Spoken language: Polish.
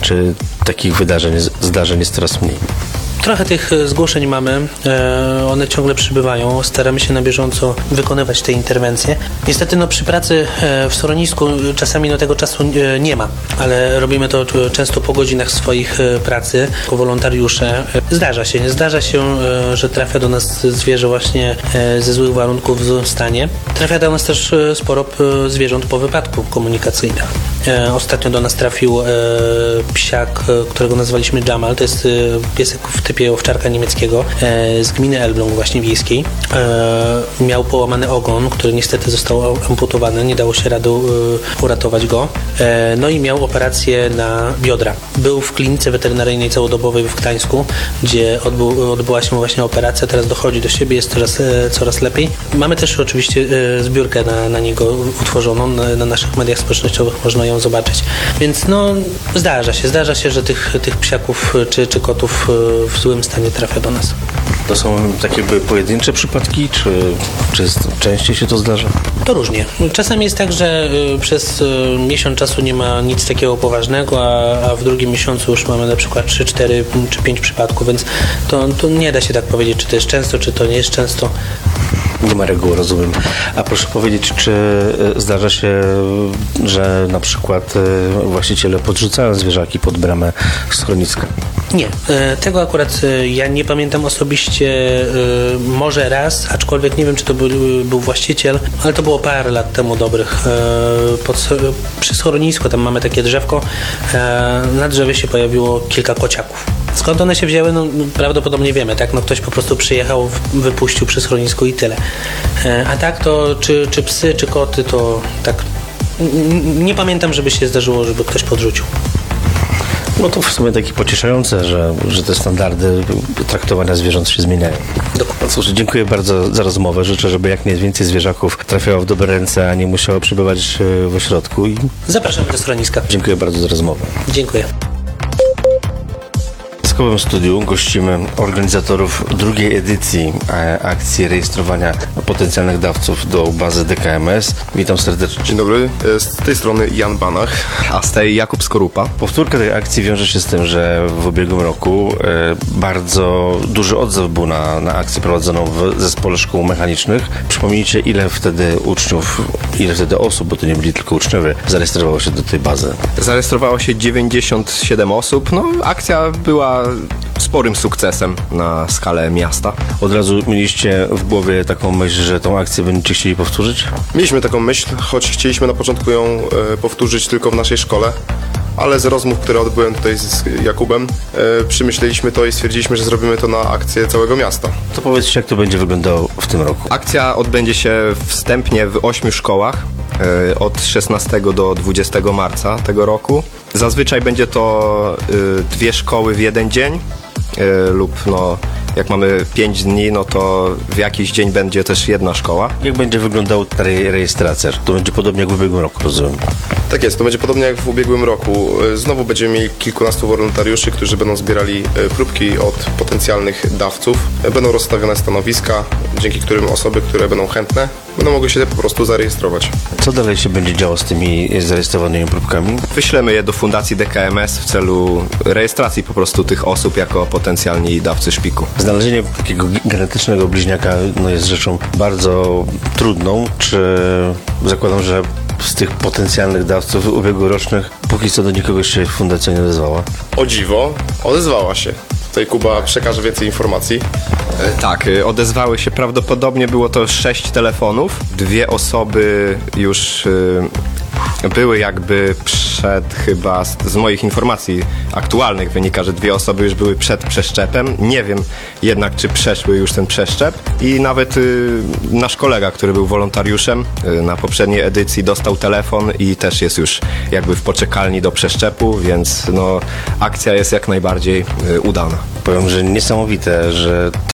czy takich wydarzeń, zdarzeń jest coraz mniej? Trochę tych e, zgłoszeń mamy, e, one ciągle przybywają. Staramy się na bieżąco wykonywać te interwencje. Niestety no, przy pracy e, w schronisku e, czasami no, tego czasu nie ma, ale robimy to często po godzinach swoich pracy, jako wolontariusze. Zdarza się, zdarza się, że trafia do nas zwierzę właśnie ze złych warunków, w złym stanie. Trafia do nas też sporo zwierząt po wypadku komunikacyjnym. Ostatnio do nas trafił psiak, którego nazwaliśmy Jamal. To jest piesek w typie owczarka niemieckiego e, z gminy Elbląg właśnie wiejskiej. E, Miał połamany ogon, który niestety został amputowany. Nie dało się rady e, uratować go. No i miał operację na biodra. Był w klinice weterynaryjnej całodobowej w Gdańsku, gdzie odbył, odbyła się właśnie operacja. Teraz dochodzi do siebie, jest coraz, coraz lepiej. Mamy też oczywiście zbiórkę na, na niego utworzoną. Na, na naszych mediach społecznościowych można ją zobaczyć. Więc no, zdarza się, zdarza się, że tych, tych psiaków czy, czy kotów e, w złym stanie trafia do nas. To są takie pojedyncze przypadki, czy, czy częściej się to zdarza? To różnie. Czasami jest tak, że y, przez y, miesiąc czasu nie ma nic takiego poważnego, a, a w drugim miesiącu już mamy na przykład 3, 4 czy 5 przypadków, więc to, to nie da się tak powiedzieć, czy to jest często, czy to nie jest często. Nie ma reguły, rozumiem. A proszę powiedzieć, czy e, zdarza się, że na przykład właściciele podrzucają zwierzaki pod bramę schroniska? Nie, tego akurat e, ja nie pamiętam osobiście, e, może raz, aczkolwiek nie wiem, czy to był, był właściciel, ale to było parę lat temu dobrych. E, Pod, przy schronisku tam mamy takie drzewko, na drzewie się pojawiło kilka kociaków. Skąd one się wzięły, no prawdopodobnie wiemy, tak? No ktoś po prostu przyjechał, wypuścił przy schronisku i tyle. A tak to czy, czy psy, czy koty, to tak nie pamiętam, żeby się zdarzyło, żeby ktoś podrzucił. No to w sumie takie pocieszające, że, że te standardy traktowania zwierząt się zmieniają. No cóż, dziękuję bardzo za rozmowę. Życzę, żeby jak najwięcej zwierzaków trafiało w dobre ręce, a nie musiało przebywać e, w ośrodku. I Zapraszamy do schroniska. dziękuję bardzo za rozmowę. Dziękuję. W Skowym Studiu gościmy organizatorów drugiej edycji e, akcji rejestrowania potencjalnych dawców do bazy DKMS. Witam serdecznie. Dzień dobry, e, z tej strony Jan Banach. A z tej Jakub Skorupa. Powtórka tej akcji wiąże się z tym, że w ubiegłym roku e, bardzo duży odzew był na, na akcję prowadzoną w zespole szkół mechanicznych. Przypomnijcie, ile wtedy uczniów, ile wtedy osób, bo to nie byli tylko uczniowie, zarejestrowało się do tej bazy. Zarejestrowało się 97 osób. No, akcja była sporym sukcesem na skalę miasta. Od razu mieliście w głowie taką myśl, że tą akcję będziecie chcieli powtórzyć? Mieliśmy taką myśl, choć chcieliśmy na początku ją e, powtórzyć tylko w naszej szkole, ale z rozmów, które odbyłem tutaj z Jakubem, e, przemyśleliśmy to i stwierdziliśmy, że zrobimy to na akcję całego miasta. To powiedzcie, jak to będzie wyglądało w tym roku. Akcja odbędzie się wstępnie w ośmiu szkołach od 16 do 20 marca tego roku. Zazwyczaj będzie to e, dwie szkoły w jeden dzień e, lub no, jak mamy 5 dni, no to w jakiś dzień będzie też jedna szkoła. Jak będzie wyglądała ta re- rejestracja? To będzie podobnie jak w ubiegłym roku, rozumiem. Tak jest, to będzie podobnie jak w ubiegłym roku. E, Znowu będziemy mieli kilkunastu wolontariuszy, którzy będą zbierali e, próbki od potencjalnych dawców. E, Będą rozstawione stanowiska, dzięki którym osoby, które będą chętne, będą mogły się po prostu zarejestrować. Co dalej się będzie działo z tymi zarejestrowanymi próbkami? Wyślemy je do Fundacji DKMS w celu rejestracji po prostu tych osób jako potencjalni dawcy szpiku. Znalezienie takiego genetycznego bliźniaka no, jest rzeczą bardzo trudną. Czy zakładam, że z tych potencjalnych dawców ubiegłorocznych póki co do nikogo się fundacja nie odezwała? O dziwo, odezwała się. Tutaj Kuba przekaże więcej informacji. E, Tak, y, odezwały się prawdopodobnie, było to sześć telefonów. Dwie osoby już y, były jakby przed, chyba z, z moich informacji aktualnych wynika, że dwie osoby już były przed przeszczepem. Nie wiem jednak, czy przeszły już ten przeszczep. I nawet y, nasz kolega, który był wolontariuszem y, na poprzedniej edycji, dostał telefon i też jest już jakby w poczekalni do przeszczepu, więc no, akcja jest jak najbardziej y, udana. Powiem, że niesamowite, że